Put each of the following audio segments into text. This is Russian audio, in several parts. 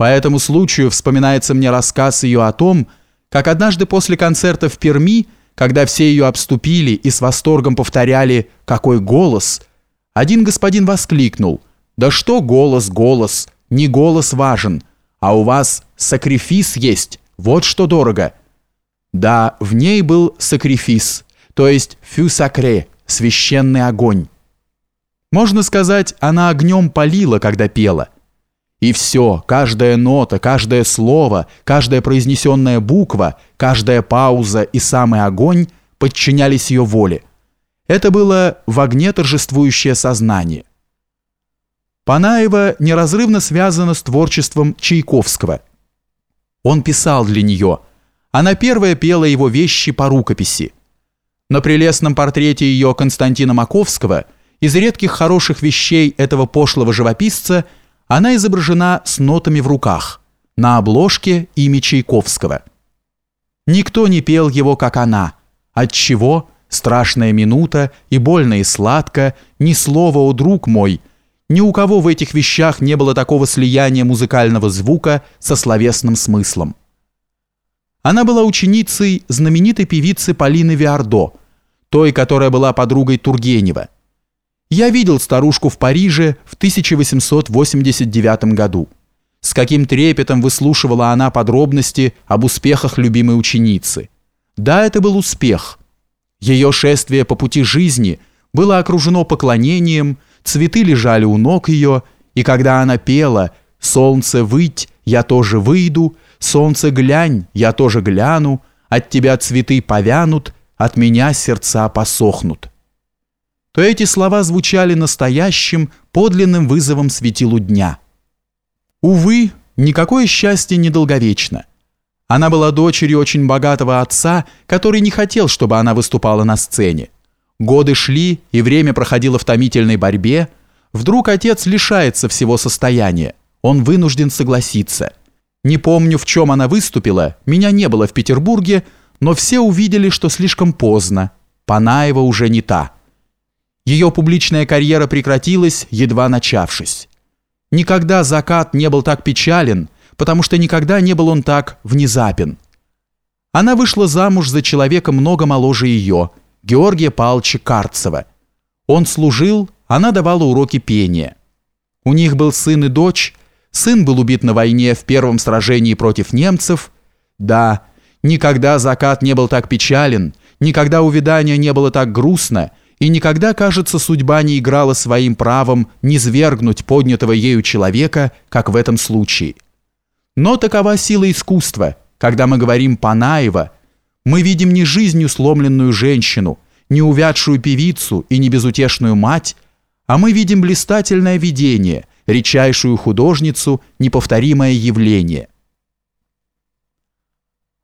По этому случаю вспоминается мне рассказ ее о том, как однажды после концерта в Перми, когда все ее обступили и с восторгом повторяли «какой голос!», один господин воскликнул «Да что голос, голос, не голос важен, а у вас сакрифис есть, вот что дорого». Да, в ней был сакрифис, то есть фю сакре, священный огонь. Можно сказать, она огнем полила, когда пела. И все, каждая нота, каждое слово, каждая произнесенная буква, каждая пауза и самый огонь подчинялись ее воле. Это было в огне торжествующее сознание. Панаева неразрывно связана с творчеством Чайковского. Он писал для нее. Она первая пела его вещи по рукописи. На прелестном портрете ее Константина Маковского из редких хороших вещей этого пошлого живописца она изображена с нотами в руках, на обложке имя Чайковского. Никто не пел его, как она. Отчего? Страшная минута, и больно и сладко, ни слова, о друг мой. Ни у кого в этих вещах не было такого слияния музыкального звука со словесным смыслом. Она была ученицей знаменитой певицы Полины Виардо, той, которая была подругой Тургенева. Я видел старушку в Париже в 1889 году. С каким трепетом выслушивала она подробности об успехах любимой ученицы. Да, это был успех. Ее шествие по пути жизни было окружено поклонением, цветы лежали у ног ее, и когда она пела «Солнце выть, я тоже выйду», «Солнце глянь, я тоже гляну», «От тебя цветы повянут», от меня сердца посохнут, то эти слова звучали настоящим, подлинным вызовом светилу дня. Увы, никакое счастье недолговечно. Она была дочерью очень богатого отца, который не хотел, чтобы она выступала на сцене. Годы шли, и время проходило в томительной борьбе. Вдруг отец лишается всего состояния. Он вынужден согласиться. Не помню, в чем она выступила, меня не было в Петербурге, но все увидели, что слишком поздно. Панаева уже не та. Ее публичная карьера прекратилась, едва начавшись. Никогда закат не был так печален, потому что никогда не был он так внезапен. Она вышла замуж за человека много моложе ее, Георгия Павловича Карцева. Он служил, она давала уроки пения. У них был сын и дочь, сын был убит на войне в первом сражении против немцев. Да, Никогда закат не был так печален, никогда увядание не было так грустно, и никогда, кажется, судьба не играла своим правом низвергнуть поднятого ею человека, как в этом случае. Но такова сила искусства, когда мы говорим «Панаева», мы видим не жизнью сломленную женщину, не увядшую певицу и не безутешную мать, а мы видим блистательное видение, редчайшую художницу, неповторимое явление.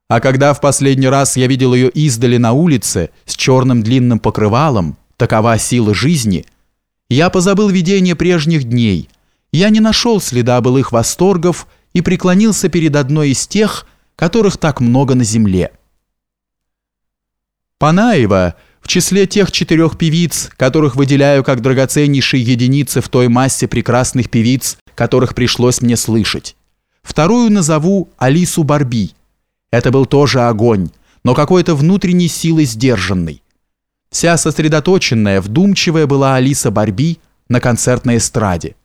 А когда в последний раз я видел ее издали на улице с черным длинным покрывалом, такова сила жизни, я позабыл видение прежних дней, я не нашел следа былых восторгов и преклонился перед одной из тех, которых так много на земле. Панаева в числе тех четырех певиц, которых выделяю как драгоценнейшие единицы в той массе прекрасных певиц, которых пришлось мне слышать. Вторую назову Алису Барби – это был тоже огонь, но какой-то внутренней силой сдержанный. Вся сосредоточенная, вдумчивая была Алиса Барби на концертной эстраде.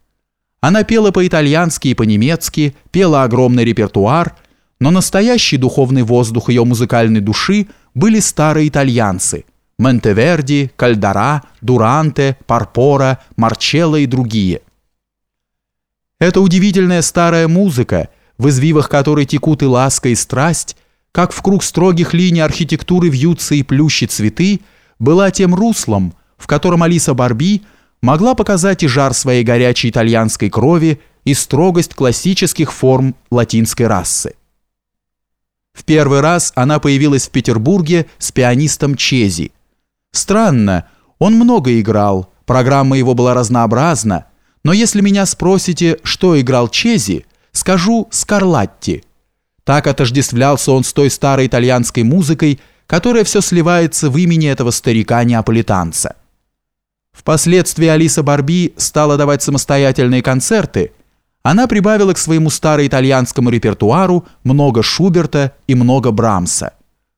Она пела по-итальянски и по-немецки, пела огромный репертуар, но настоящий духовный воздух ее музыкальной души были старые итальянцы – Монтеверди, Кальдара, Дуранте, Парпора, Марчелло и другие. Эта удивительная старая музыка – в извивах которой текут и ласка, и страсть, как в круг строгих линий архитектуры вьются и плющи цветы, была тем руслом, в котором Алиса Барби могла показать и жар своей горячей итальянской крови, и строгость классических форм латинской расы. В первый раз она появилась в Петербурге с пианистом Чези. Странно, он много играл, программа его была разнообразна, но если меня спросите, что играл Чези – скажу «Скарлатти». Так отождествлялся он с той старой итальянской музыкой, которая все сливается в имени этого старика-неаполитанца. Впоследствии Алиса Барби стала давать самостоятельные концерты, она прибавила к своему староитальянскому репертуару много Шуберта и много Брамса.